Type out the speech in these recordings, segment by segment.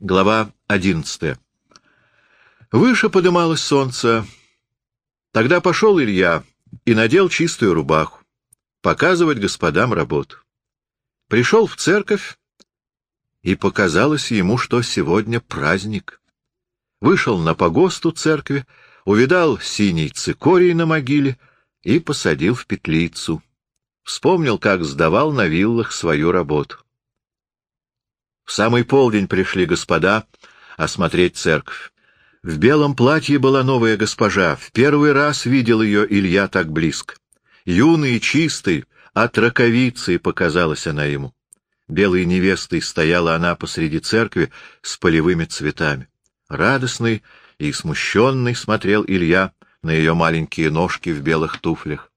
Глава одиннадцатая. Выше подымалось солнце. Тогда пошел Илья и надел чистую рубаху, показывать господам работу. Пришел в церковь, и показалось ему, что сегодня праздник. Вышел на погосту церкви, увидал синий цикорий на могиле и посадил в петлицу. Вспомнил, как сдавал на виллах свою работу. В самый полдень пришли господа осмотреть церковь. В белом платье была новая госпожа. В первый раз видел ее Илья так близко. Юный и чистый, от раковицы показалась она ему. Белой невестой стояла она посреди церкви с полевыми цветами. Радостный и смущенный смотрел Илья на ее маленькие ножки в белых туфлях.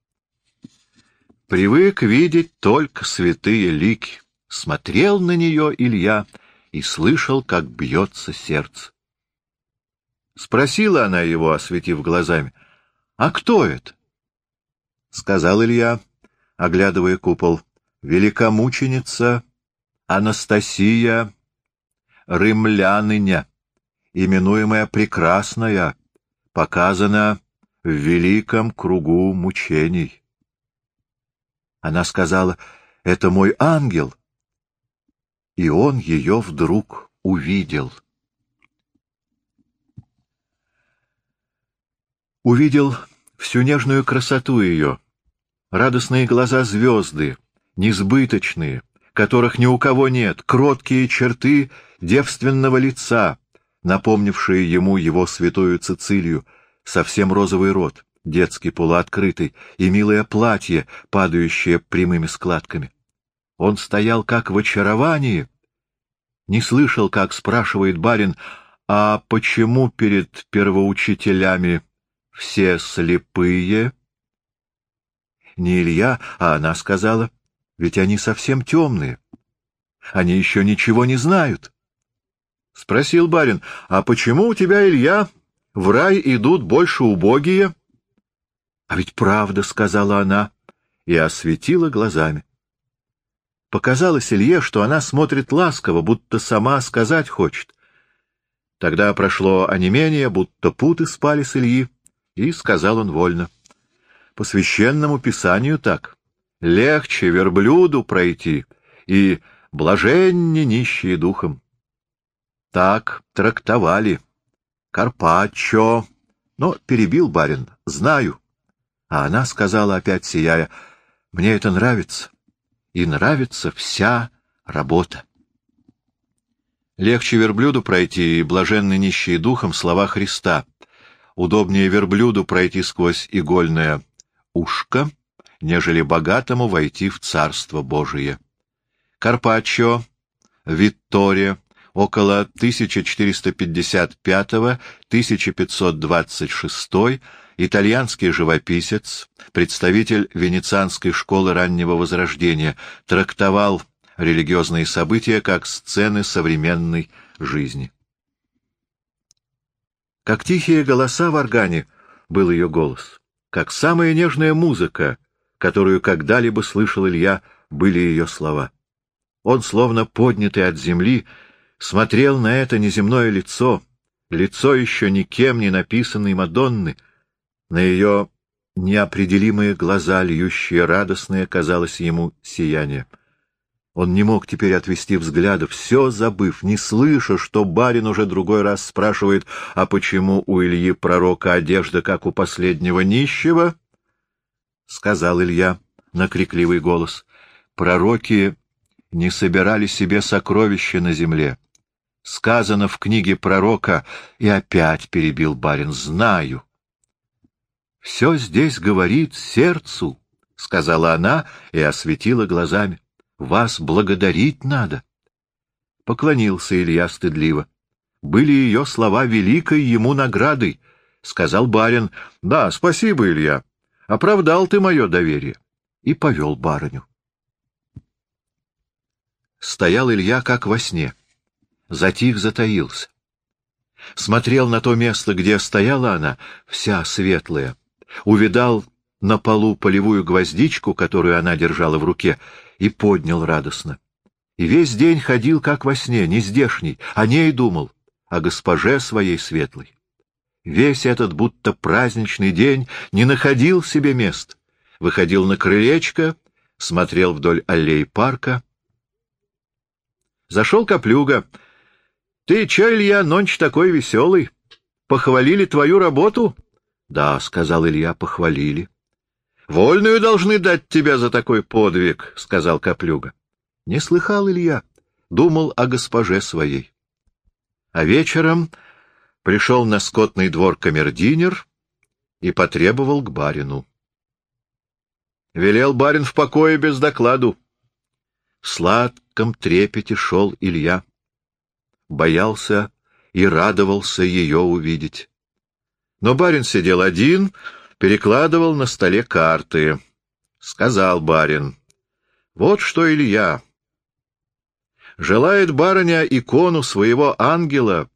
Привык видеть только святые лики смотрел на нее Илья и слышал, как бьется сердце. Спросила она его, осветив глазами, — А кто это? — сказал Илья, оглядывая купол. — Великомученица Анастасия Рымляныня, именуемая Прекрасная, показана в великом кругу мучений. Она сказала, — Это мой ангел — и он ее вдруг увидел. Увидел всю нежную красоту ее, радостные глаза звезды, несбыточные, которых ни у кого нет, кроткие черты девственного лица, напомнившие ему его святую Цицилию, совсем розовый рот, детский полуоткрытый, и милое платье, падающее прямыми складками. Он стоял как в очаровании. Не слышал, как спрашивает барин, а почему перед первоучителями все слепые? Не Илья, а она сказала, ведь они совсем темные. Они еще ничего не знают. Спросил барин, а почему у тебя, Илья, в рай идут больше убогие? А ведь правда, — сказала она, и осветила глазами. Показалось Илье, что она смотрит ласково, будто сама сказать хочет. Тогда прошло онемение, будто путы спали с Ильи, и сказал он вольно. По священному писанию так. Легче верблюду пройти, и блаженне нищие духом. Так трактовали. Карпаччо. Но перебил барин. Знаю. А она сказала опять, сияя, — мне это нравится и нравится вся работа. Легче верблюду пройти и блаженны нищие духом слова Христа. Удобнее верблюду пройти сквозь игольное ушко, нежели богатому войти в Царство Божие. Карпаччо, Виттория, около 1455-1526 итальянский живописец, представитель венецианской школы раннего Возрождения, трактовал религиозные события как сцены современной жизни. Как тихие голоса в органе был ее голос, как самая нежная музыка, которую когда-либо слышал Илья, были ее слова. Он, словно поднятый от земли, смотрел на это неземное лицо, лицо еще никем не написанной Мадонны, на ее неопределимые глаза, льющие радостное, казалось ему сияние. Он не мог теперь отвести взгляда, все забыв, не слыша, что барин уже другой раз спрашивает, а почему у Ильи пророка одежда, как у последнего нищего? — сказал Илья на крикливый голос. Пророки не собирали себе сокровища на земле. Сказано в книге пророка, и опять перебил барин, — знаю. — все здесь говорит сердцу, — сказала она и осветила глазами. — Вас благодарить надо. Поклонился Илья стыдливо. Были ее слова великой ему наградой, — сказал барин. — Да, спасибо, Илья. Оправдал ты мое доверие. И повел барыню. Стоял Илья как во сне. Затих, затаился. Смотрел на то место, где стояла она, вся светлая, увидал на полу полевую гвоздичку, которую она держала в руке, и поднял радостно. и весь день ходил, как во сне, не здешний, о ней думал, о госпоже своей светлой. Весь этот будто праздничный день не находил себе мест. Выходил на крылечко, смотрел вдоль аллей парка. Зашел Коплюга. — Ты че, Илья, нонч такой веселый? Похвалили твою работу? — Да, — сказал Илья, — похвалили. — Вольную должны дать тебя за такой подвиг, — сказал Коплюга. Не слыхал Илья, думал о госпоже своей. А вечером пришел на скотный двор камердинер и потребовал к барину. Велел барин в покое без докладу. В сладком трепете шел Илья. Боялся и радовался ее увидеть. Но барин сидел один, перекладывал на столе карты. Сказал барин, — Вот что, Илья, желает барыня икону своего ангела,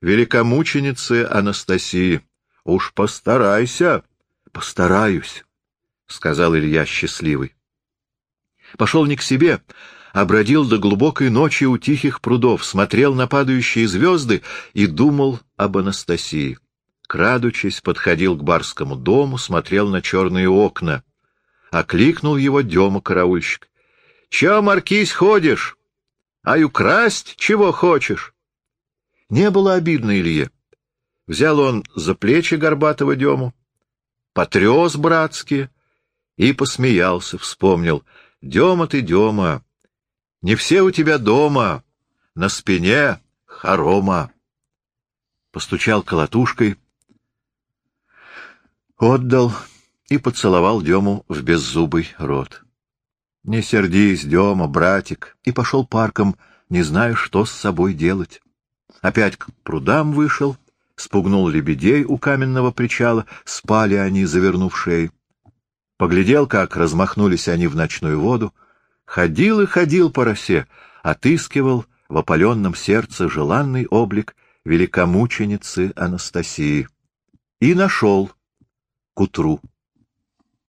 великомученицы Анастасии. Уж постарайся. — Постараюсь, — сказал Илья счастливый. Пошел не к себе, а бродил до глубокой ночи у тихих прудов, смотрел на падающие звезды и думал об Анастасии. Крадучись, подходил к барскому дому, смотрел на черные окна. Окликнул его Дема-караульщик. — Че, маркиз, ходишь? А украсть чего хочешь? Не было обидно Илье. Взял он за плечи горбатого Дему, потряс братски и посмеялся, вспомнил. Дема ты, Дема, не все у тебя дома, на спине хорома. Постучал колотушкой, отдал и поцеловал Дему в беззубый рот. — Не сердись, Дема, братик, и пошел парком, не зная, что с собой делать. Опять к прудам вышел, спугнул лебедей у каменного причала, спали они, завернув шеи. Поглядел, как размахнулись они в ночную воду, ходил и ходил по росе, отыскивал в опаленном сердце желанный облик великомученицы Анастасии. И нашел к утру.